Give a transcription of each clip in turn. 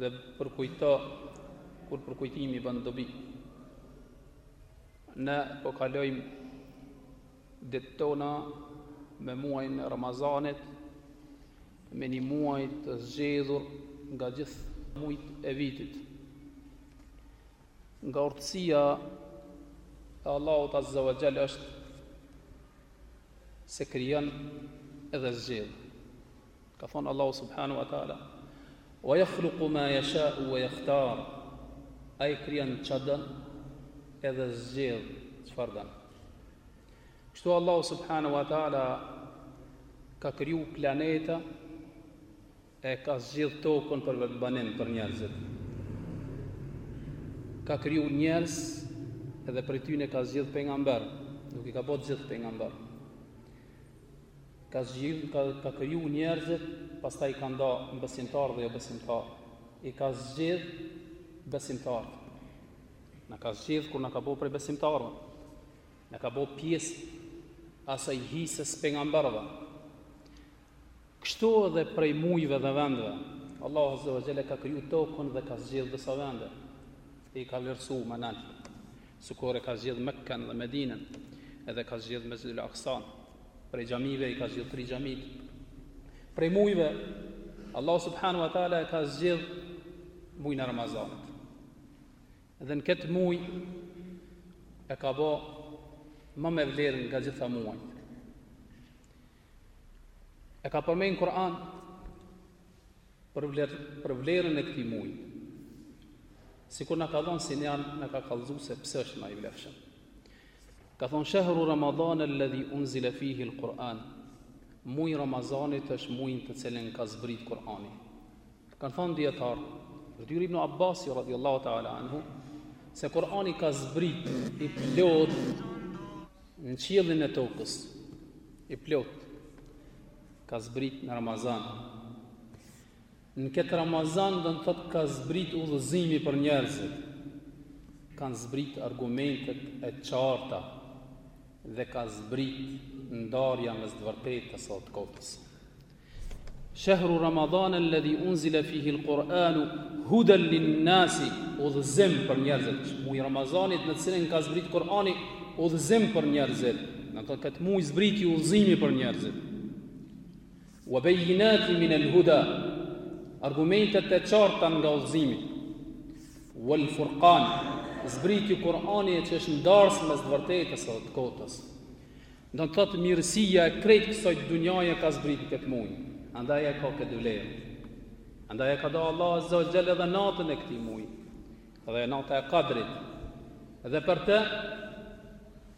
Dhe përkujto kur përkujtimi bën dobi. Ne po kalojmë ditë tona me muajn e Ramazanit, me një muaj të zgjedhur nga gjithë mujt e vitit. Nga urtësia e Allahut Azza wa Gjell është se krijon edhe zgjedh. Ka thonë Allahu subhanu wa ta'ala, Wa jakhluku ma jasha'u wa jakhtar, Ai krijon ç'a don edhe zgjedh çfarë don. Kështu Allahu subhanu wa ta'ala ka kriju planeta e ka zgjidh tokën për vendbanim për njerëzit. Ka kriju njerëz edhe prej tyne ka zgjidh pejgamber, nuk i ka bo të gjithë pejgamber. Ka zgjidh, ka, ka kriju njerëzit, pastaj i ka nda në besimtar dhe jo besimtar. I ka zgjidh besimtarët. Na ka zgjidh kur na ka bo prej besimtarëve. Na ka bo pjesë asaj hises pejgamberëve. Kështu edhe prej mujve dhe vendëve. Allahu Azza wa Jalla ka kriju tokën dhe ka zgjidh disa vende. I ka vlerësu ma nalt. Sikur e ka zgjidh Mekën dhe Medinën edhe ka zgjidh Mesxhidul Aksanë. Prej xhamive i ka zgjidh tri xhamitë. Prej mujve Allahu subhanahu wa taala e ka zgjidh mujin e Ramazanit. Dhe në këtë muaj e ka bo ma me vlerë nga gjitha muajt. E ka përmend në Kur'an Për vlerë, për vlerën e këtij muji. Sikur na ka dhonë sinjal, na ka kallëzu se pse është më i vlefshëm. Ka thonë shahru Ramadan alladhi unzila fihi al-Quran. Muji i Ramazanit është muji në të cilin ka zbrit Kur'ani. Kan thonë dijetarët, prej tyre ibn Abbasi radhiyallahu ta'ala anhu, se Kur'ani ka zbrit i plot në qiellin e tokës. I plot. Ka zbrit në Ramazan. Në këtë Ramazan do të thotë ka zbrit udhëzimi për njerëzit. Kan zbrit argumentet e qarta dhe ka zbrit ndarja mes të vërtetës dhe të kotës. Shehru Ramazan alladhi unzila fihi al-Quran hudan lin-nas udhëzim për njerëzit. Muaji i Ramazanit në cilin ka zbrit Kurani udhëzim për njerëzit. Domethënë këtë muj zbriti udhëzimi për njerëzit. Wa bayyinati min al-huda. Argumente të qarta nga udhëzimi. Wal furqan. Zbriti Kur'ani që është ndarës mes të vërtetës dhe të kotës. Do të thotë mirësia e krejt kësaj dunjaje ka zbriti këtë muj. Andaj e ka këtë vlerë. Andaj e ka da Allah azza wa jalla edhe natën e këtij muj. Dhe nata e Kadrit. Dhe për të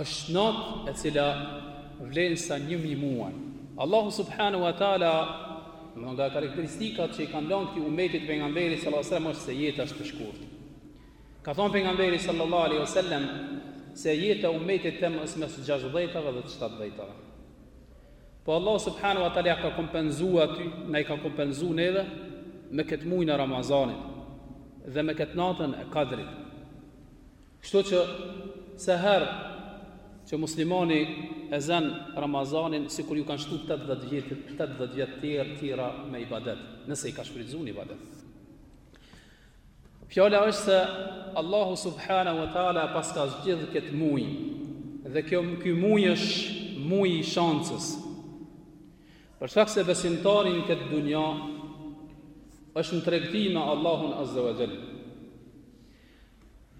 Është natë e cila vlen sa një mijë muaj. Allahu subhanahu wa taala nga karakteristikat që i ka lënë këtij umetit të pejgamberit sallallahu alajhi wasallam është se jeta është e shkurtë. Ka thënë pejgamberi sallallahu alaihi wasallam se jeta e umetit tem është mes të 60-tave dhe të 70-tave. Po Allah subhanahu wa taala ka kompenzu aty, na i ka kompenzu neve me këtë mujin e Ramazanit dhe me këtë natën e Kadrit. Kështu që sa herë që muslimani e zën Ramazanin sikur ju kanë shtu 80 vjet, 80 vjet të tjera me ibadet, nëse i ka shfrytëzu n'ibadet. Fjala është se Allahu subhanahu wa taala paska zgjidh këtë muj dhe kjo ky muj është muj i shancës. Për shkak se besimtari në këtë dunja është në tregti me Allahun azza wa jall.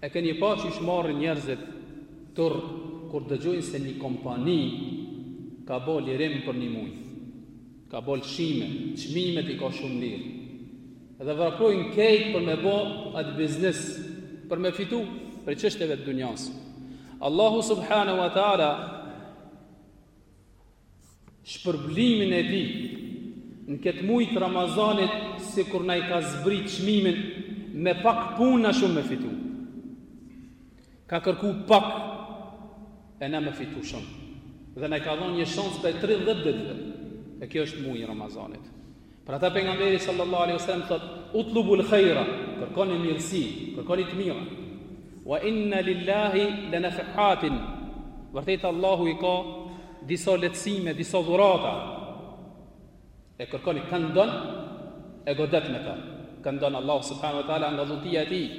E keni pa qysh marrin njerëzit turr kur dëgjojnë se një kompani ka bo lirim për një muj. Ka bo lëshime, çmimet i ka shumë lirë. Dhe vrapojnë krejt për me bo atë biznis, për me fitu prej çështjeve të dunjasë. Allahu subhanahu wa taala shpërblimin e tij në këtë muj të Ramazanit sikur na i ka zbrit çmimin me pak punë na shumë me fitu. Ka kërku pak e na me fitu shumë. Dhe na i ka dhënë një shans prej 30 ditëve. E kjo është muj i Ramazanit. Për ata pejgamberi sallallahu alaihi wasallam thot utlubul khaira, kërkoni mirësi, kërkoni të mira. Wa inna lillahi lanafahatin. Vërtet Allahu i ka disa lehtësime, disa dhurata. E kërkoni, kënd don e godet me ta. Kënd don Allahu subhanahu wa taala nga dhuntia e tij.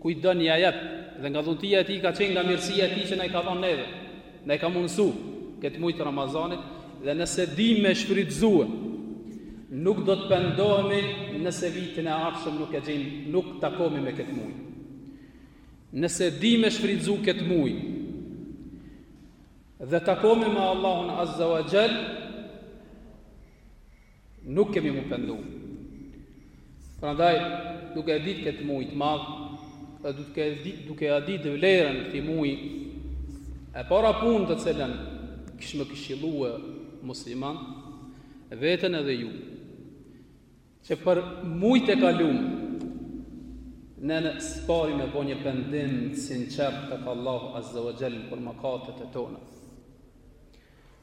Kujt don ja jep dhe nga dhuntia e tij ka qenë nga mirësia e tij që na i ka dhënë neve. Na i ka mundësu këtë muj të Ramazanit dhe nëse dimë me shfrytëzu, nuk do të pendohemi nëse vitin e ardhshëm nuk e gjejmë, nuk takohemi me këtë muj. Nëse dimë me shfrytëzu këtë muj dhe takohemi me Allahun Azza wa Jall, Nuk kemi mu pendu. Prandaj, duke e ditë këtë muj të madh, dhe duke e ditë, duke e ditë vlerën këtij muji, e para punë të cilën kisha me këshillue musliman, vetën edhe ju, që për mujt e kalum, në s'pari me bo një pendim të sinqert te ka Allahu Azza wa Gjell për mëkatet e tona.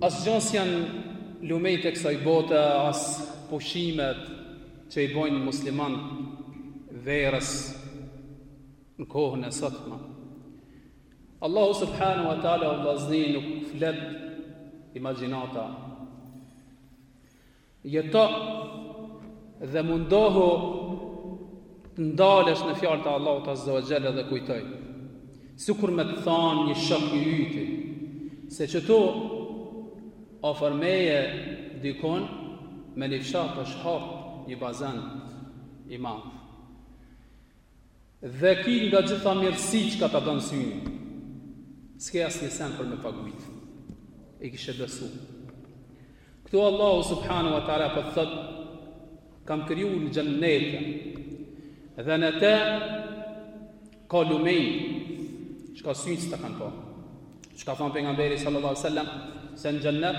Asgjë s'jan lumejt e kësaj bote as pushimet që i bojnë musliman, verës në kohën e sotme. Allahu subhanahu wa taala vllazni, nuk flet imagjinata. Jeto dhe mundohu të ndalesh në fjalët e Allahut Azza wa Jalla dhe kujtoj. Sikur me të thanë një shok i yti, se qëtu afër meje dikun me një fshat asht hap një bazen i madh. Dhe ki nga gjitha mirësi çka ta don syni s'ke asnjë sen për me pagu e kishe besu këtu Allahu subhanahu wa ta'ala po thot kam kriju xhennetet dhe në te ka lumej çka syni s'ta ka pa çka thotë pejgamberi sallallahu alejhi ve sallam se në xhennet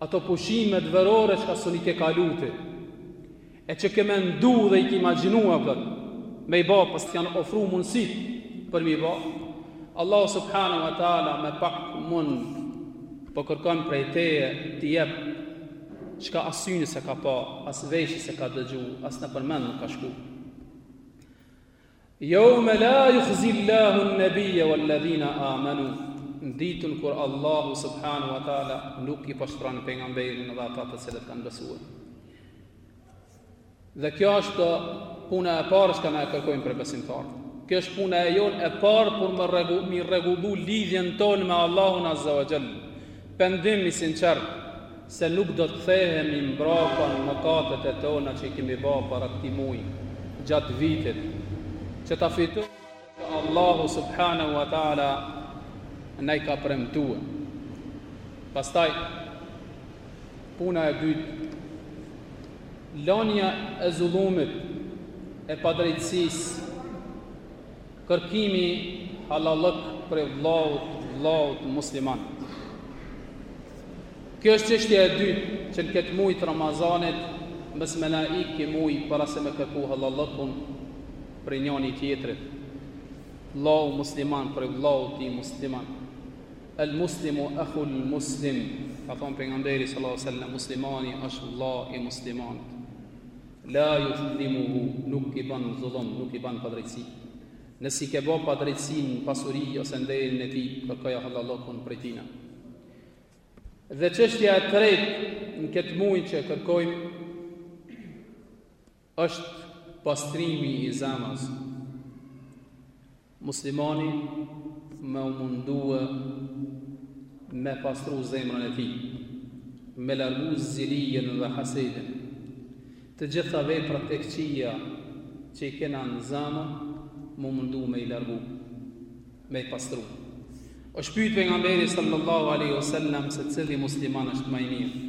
Ato pushimet verore çka sun i ke kalu ti e që ke mendu dhe i ke imagjinu apo me i ba pas të janë ofru mundësit për me i ba Allah subhanahu wa ta'ala me pak mund po kërkon prej teje të jep çka as syni s'e ka pa as veshi s'e ka dëgju as nëpër mend nuk ka shku Yawma la yukhzi Allahu an-nabiyya wal-ladhina amanu. Në ditën kur Allahu subhanahu wa taala nuk i poshtron pejgamberin dhe ata të cilët kanë besuar. Dhe kjo është puna e parë që ne e kërkojmë për besimtarët. Kjo është puna e jonë e parë për me rregullu lidhjen tonë me Allahun azza wa jall. Pendim i sinqert se nuk do të kthehemi mbrapa në mëkatet e tona që i kemi ba para këtij muji, gjatë vitit, që ta fitojmë atë që Allahu subhanahu wa ta'ala na i ka premtue. Pastaj, puna e dytë, lënia e zullumit, e padrejtësisë, Kërkimi i halallëkut prej vllaut vllaut musliman Kjo është çështja e dytë që në këtë muaj të Ramazanit mos me na ik ky muaj para se me kërku halallëkun prej njani-tjetrit vllau musliman prej vllaut tij musliman El muslimu ahul muslim ka thonë pejgamberi sallallahu alaihi wasallam muslimani ashtë vllau i muslimanit La jadhlimuhu, nuk i ban zullum, nuk i ban padrejtësi. Nëse i ke bo padrejtësi në pasuri ose nderin e tij, kërkoja hallallëkun prej tina. Dhe çështja e tretë në këtë muaj që e kërkojmë është pastrimi i zemrës. Muslimani me u mundu me pastru zemrën e tij, me largu zilijen dhe hasedin, të gjitha veprat e këqija që i kena në zemër, mu mundu me i largu, me i pastru. Është pyet pejgamberi sallallahu alaihi wasallam se cili musliman është ma i mirë.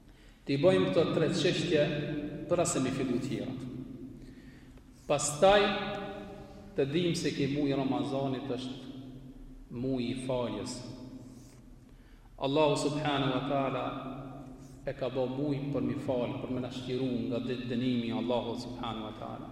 T'i bojmë këto tre çështje para se mi fillu tjerat. Pastaj të dimë se ki mujë i Ramazanit është mujë i faljes. Allahu subhanahu wa ta'ala e ka bo mujë për mi falë, për me nashkiru nga dënimi i Allahut subhanahu wa ta'ala.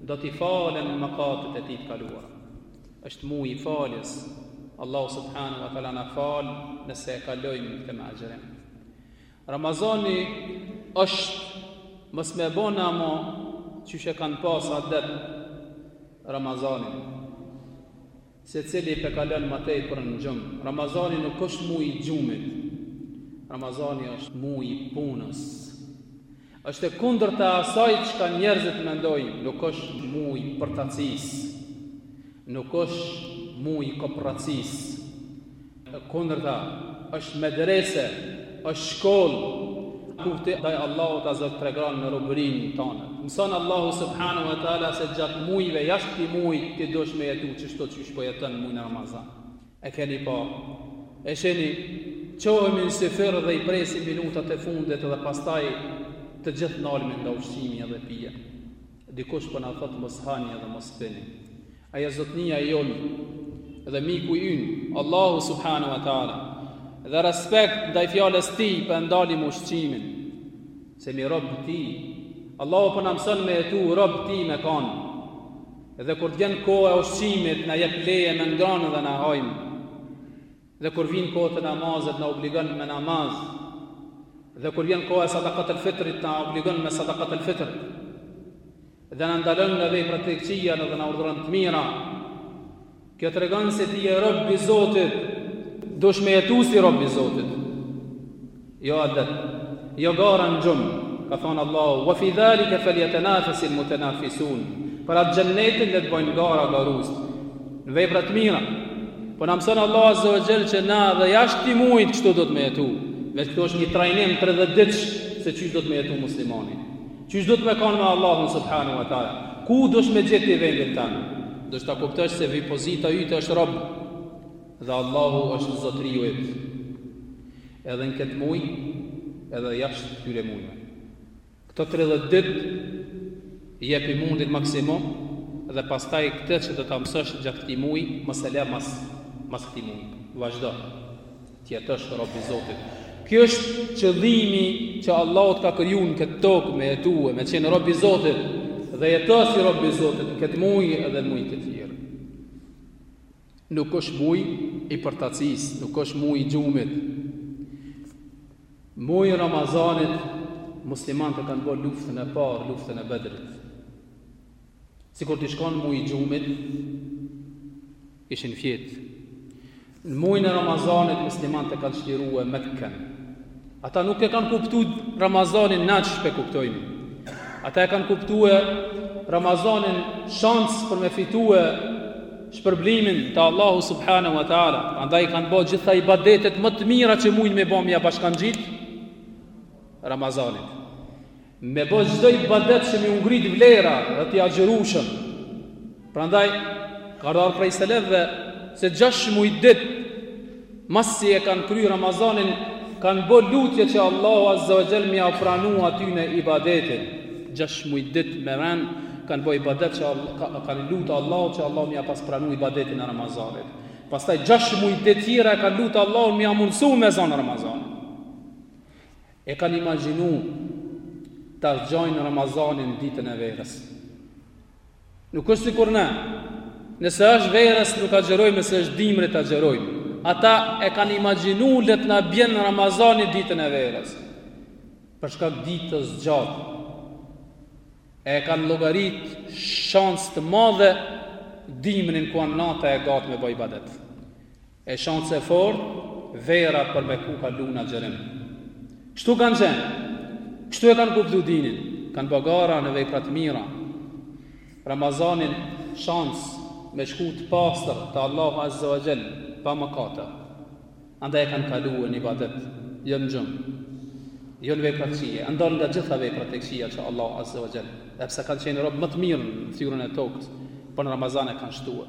Do t'i falen mëkatet e tij të kaluara. Është muji i faljes. Allahu subhanahu wa taala na fal nëse e kalojmë këtë me agjërim. Ramazani është mos me bo na amo qysh e kanë pas adet Ramazanin. Secili pe e kalon ma tepër në gjum. Ramazani nuk është muji i gjumit. Ramazani është muji i punës. Është e kundërta e asaj çka njerëzit mendojnë, nuk është muji i përtacisë. Nuk është muji i koprracisë. E kundërta është medrese, është shkollë, ku ti ndaj Allahut, Zotit tregon robërinë tonë. Mëson Allahu subhanahu wa taala se gjatë mujve jashtë këtij muj ti dosh me jetu qështu qysh po jeton mujin e Ramazanit. E keni pa. E sheni çohemi në syfyr dhe i presim minutat e fundit dhe pastaj të gjithë nalmi nga ushqimi dhe pija. Dikush po na thot mos hani dhe mos pini. Ai është zotnia i jonë dhe miku i ynë, Allahu subhanahu wa taala. Dhe respekt ndaj fjalës së tij po e ndalim ushqimin. Se jemi rob të tij. Allahu po na mëson me jetu rob të tij me kan. Dhe kur vjen koha e ushqimit, na jep leje me ngranë dhe na hajmë. Dhe kur vjen koha e namazit, na obligon me namaz. Dhe kur vjen koha e sadakat el-fitrit, na obligon me sadakat el-fitr. dhe na ndalon nga veprat e këqija dhe na urdhëron të mira. Kjo tregon se ti je rob i Zotit, dush me jetu si rob i Zotit. Jo adet, jo gara në gjumë, ka thonë Allahu, wa fi dhalike falyatanafasil mutanafisun. Për atë xhennetin le të bëjnë gara garusit. Në vepra të mira. Po na mëson Allahu azza wa jall që na dhe jashtë ti mujit kështu do të me jetu. Me këto është një trajnim 30 ditësh se qysh do të me jetu muslimani. Qysh do të me kanë me Allahun subhanahu wa taala? Ku dush me gjet ti vendin tënd? Dush ta kuptosh se vi pozita yte është rob dhe Allahu është zotriu yt. Edhe në këtë muj, edhe jashtë këtyre mujve. Këto 30 ditë jepi mundin maksimum dhe pastaj këtë që do ta mësosh gjatë këtij muji, mos e lë mas mas këtij muji. Vazhdo. Të jetosh rob i Zotit. Ky është qëllimi që Allahu të ka krijuar në këtë tokë me jetu e me qenë rob i Zotit dhe jeto si rob i Zotit në këtë muaj edhe në muaj të tjerë. Nuk është muaj i përtacisë, nuk është muaj i gjumit. Muajn e Ramazanit muslimanët e kanë bërë luftën e parë, luftën e Bedrit. Sikur t'ish kon muj i gjumit, ishin fjetë. Në mujn e Ramazanit, muslimanët e kanë shlirue Mekën. Ata nuk e kanë kuptu Ramazanin na qysh pe kuptojmë. Ata e kanë kuptue Ramazanin shansë për me fitue shpërblimin te Allahu Subhanehu wa Ta'ala. Andaj kanë bo gjitha ibadetet më të mira që mujnë me bo, me ja bashkangjit Ramazanit. Me bo çdo ibadet që m'ju ngrit vlera dhe ti agjërushëm. Prandaj, ka ardh prej selefve se gjash muj dit, masi e kanë kry Ramazanin, kanë bo lutje që Allahu Azza wa Gjell me ja pranu atyne ibadetin. Gjash muj dit me ren, kanë bo ibadet që Allah, kanë lutë Allahun që Allahu me ja pas pranu ibadetin e Ramazanit. Pastaj gjash muj dit tjera e kanë lutë Allahun me ja mundësu me zonë Ramazanin. E kanë imagjinu ta zajnë Ramazanin ditën e verës. Nuk është sikur ne. Nëse është verës nuk agjërojmë, nëse është dimrit agjërojmë. Ata e kanë imagjinu le të na bjen Ramazani ditën e verës. Për shkak ditës gjatë. E kanë llogarit shans të madhe dimrin ku an nata e gatë me bo ibadet. E shans e fort e mira për me u kthy kah Rabbuna Xherim kështu kan qen kështu e kan kuptu dinin kan bo gara në vepra të mira ramazanin shans me shku të pastër të Allahu azza wa jall pa mëkate, andaj e kan kalu në ibadet jo në gjum jo në vepra të këqije u ndan nga gjitha veprat e këqija që Allahu azza wa jall, edhe pse kan qenë rob më të mirë në fytyrën e tokës po në ramazan e kan shtuar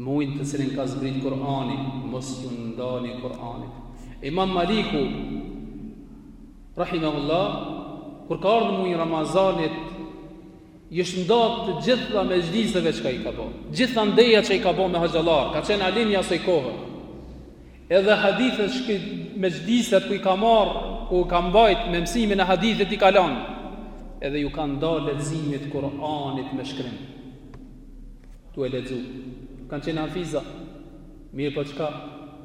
Mujn të cilin ka zbrit Kur'ani, mos ju ndani Kur'anit. Imam Maliku rahimahullah kur ka ardhur muji Ramazanit ju është nda të gjitha mexhlisëve që ka i ka bo gjitha ndeja që i ka bo me hoxhallar ka qenë alim i asoj kohë Edhe hadithet, mexhliset ku i ka marr, ku ka mbajt me mësimin e hadithit i ka lon. Edhe ju kanë da leximit Kur'anit me shkrim. Tu e lexu. Kanë qenë hafiza. Mirë po çka?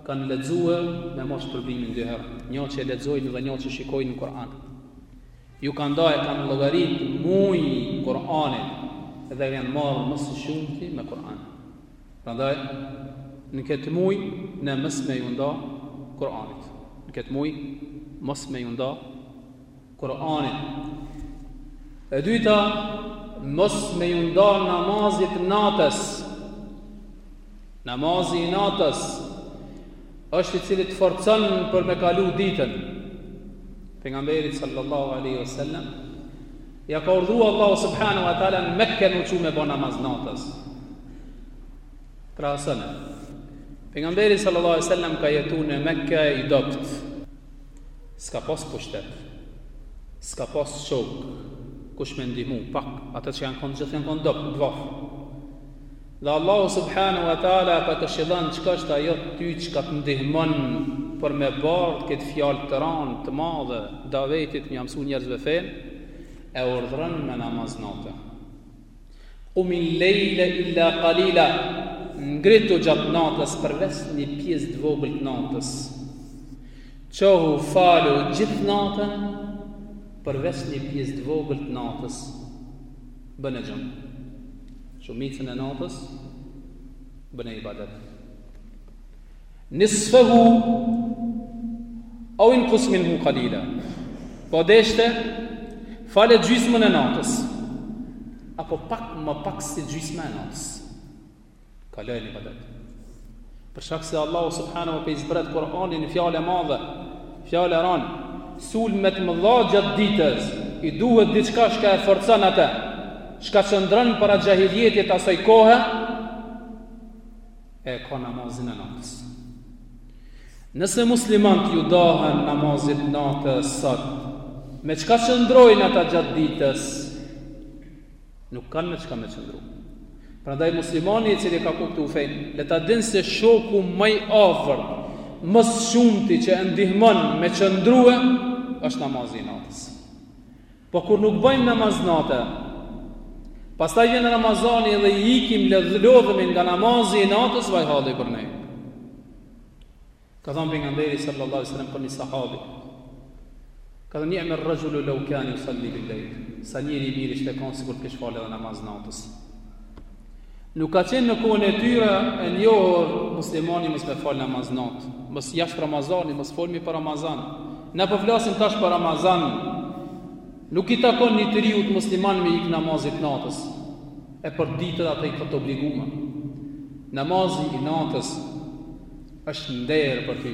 Kanë lexue me marr shpërblimin dy herë. Një që e lexojnë dhe një që shikojnë në Kur'an. Ju kanë da e kanë llogarit muj Kur'anit dhe janë marrë më së shumti me Kur'an. Prandaj në këtë muj ne mos me ju nda Kur'anit. Në këtë muj mos me ju nda Kur'anit. E dyta mos me ju nda namazit natës. Namazi i natës është i cili të forcon për me kalu ditën. Pejgamberit sallallahu alaihi wasallam ja ka urdhnu Allahu subhanahu wa taala në Mekë me u çu me bo namaz natës. Krahaso, pejgamberi sallallahu alai sallam ka jetu në Mekka i dobët, s'ka pas pushtet, s'ka pas shokë, kush me ndihmu, pak, ata që janë konë gjithë janë konë dobët, dvaf. Dhe Allahu subhanu wa ta'ala kur të këshillon çka është ajo ty çka të ndihmon për me bartë këtë fjalë të ranë, të madhe, davetit, me ja mësu njerëzve fenë, e urdhërën me namaz natën. Qumil lejle illa kalila Ngritu gjatë natës përveç një pjesë të vogël të natës Qohu falu gjithë natën përveç një pjesë të vogël të natës Bëne gjumë Shumicën e natës Bëne ibadet Nisfahu Au inqus minhu qalila Po deshte Fale gjysmën e natës Apo pak më pak si gjysmën e natës Kaloj në ibadet Për shkak se Allahu subhanahu wa ta'ala po i zbret Kur'anin, fjalë e madhe, fjalë e randë, sulmet mëdha gjatë ditës, i duhet diçka çka e forcon atë. Çka qëndron para xahiljetit asaj kohe, e ka namazin e natës. Nëse muslimant t'ju dahen namazit natës sot, me çka qëndrojnë ata gjatë ditës, nuk kanë me çka me qëndru. Prandaj muslimani i cili ka kuptu fenë, le ta din se shoku ma i afër, më s'shumti që e ndihmon me qëndrue, është namazi i natës. Po kur nuk bëjmë namaz nate, pastaj vjen Ramazani dhe i ikim, lodhemi nga namazi i natës, vaj halli për ne. Ka thanë Pejgamberi sallallahu alejhi ve sellem për një sahabi Ka thënë ni'me rraxhulu lev kane jusal-li bil-lejl Sa njeri i mirë ishte konë sikur kish falë edhe namaz natës Nuk ka qenë në kohën e tyre e njohur muslimani mos me fal namaz natë, mos jashtë Ramazanit, mos folmi për Ramazan. Ne po flasim tash për Ramazan. Nuk i takon një të riut musliman me i ik namazit të natës. E për ditët, atë i ke të obligume. Namazi i natës është nder për ty.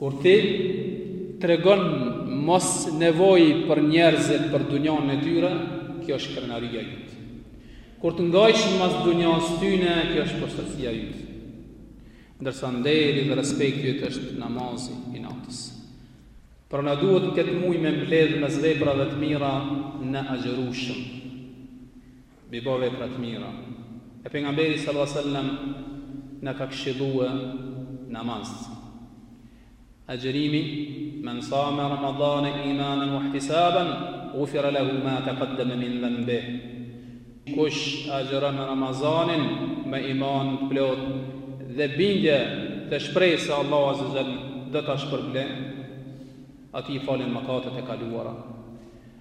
Kur ti tregon mosnevojë për njerëzit për dunjanë e tyre, kjo është krenaria yt. Kur të ngajsh mas dunjas tyne, kjo është poshtërsia yt. Ndërsa nderi dhe respekti yt është namazi i natës. Pra na duhet n'këtë muj me mbledh mes veprave të mira në agjërueshëm. Me ba vepra të mira. E Pejgamberi sallallahu alejhi ve sellem na ka këshillue namaz. Agjërimi, Men same Ramadane imanen wa ihtisaben, ghufira lehu ma taqaddama min dhanbih. Kush agjëron Ramazanin me iman të plotë dhe bindje dhe shpresë se Allahu azze wa xhel do ta shpërblejë, atij i falen mëkatet e kaluara.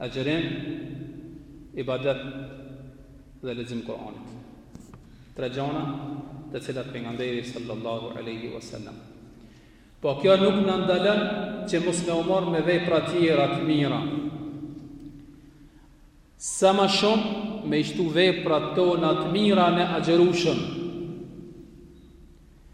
Agjërim, ibadet dhe lexim Kur'anit. Tre gjana të cilat pejgamberi sallallahu alaihi wasallam. Po kjo nuk na ndalon që mos me u marr me vepra tjera të mira. Sa ma shumë me i shtu veprat tona të mira në agjërueshëm.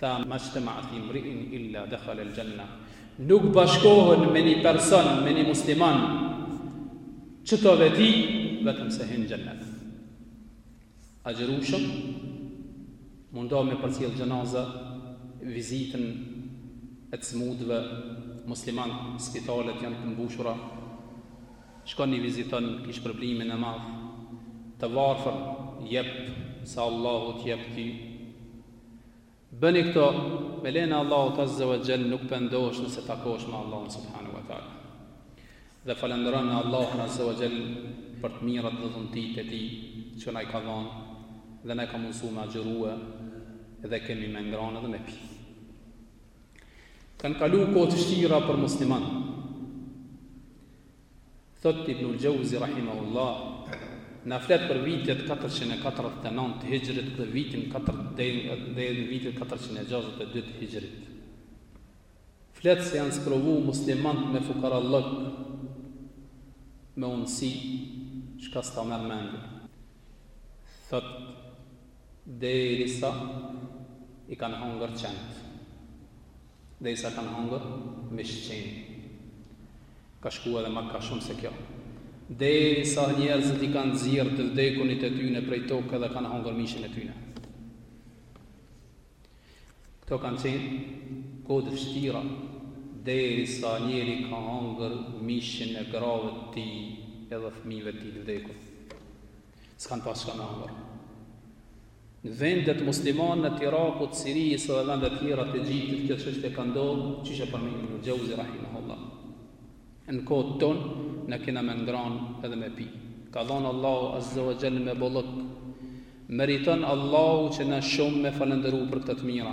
Tha, Maxhtema'ne fi mri'in illa dakhala al-jannah, Nuk bashkohen me një person, me një musliman, këto veti, vetëm se hyn xhennet. Agjërueshëm, mundohu me përcjell xhenaza, vizitën e të smutëve, musliman, spitalet janë të mbushura, shkon një viziton, kish problemin e madh, të varfër, jep, sa Allahu t'jep ty, Bëni këto, me lejen e Allahut Azze wa Gjell nuk pendohesh nëse takohesh me Allahun Subhanu wa Ta'la. Dhe falënderon Allahun Azze wa Gjell për të mirat dhe dhuntitë e tij që na i ka dhanë dhe na i ka mundësu me agjërue dhe kemi me ngranë dhe me pi. Kanë kalu kohë të vështira për muslimanë. Thotë Ibnul Xhauzi rahimahullah, na flet për vitet katërqind e katërdhetë e nantë të Hixhrit dhe vitin katërdhjetë deri në vitin katërqind e gjashtëdhetë e dy të Hixhrit. Flet se janë sprovu muslimanët me fukarallëk, me unësi, çka s'ta merr mendja. Thotë derisa i kanë hangër qentë. Derisa kanë hangër mish qeni. Ka shku edhe ma shumë se kjo. Derisa njerëzit i kanë nxjerrë të vdekunit e tyne prej toke dhe kanë hangër mishin e tyne. Këto kanë qenë kohë të vështira, derisa njeri ka hangër mishin e grave të tij edhe fëmijve të tij të vdekun. S'kanë pas çka me hangër. Në vendet muslimane të Irakut, Sirisë dhe vende tjera të gjitha, kjo çështje ka ndodhë, qysh e përmend Ibn Xhauzi Rahimahullah. Në kohën tonë, na kena me ngranë edhe me pi. Ka dhonë Allahu Azza wa Gjell me bollëk. Meriton Allahu që na shumë me falënderu për këto të mira.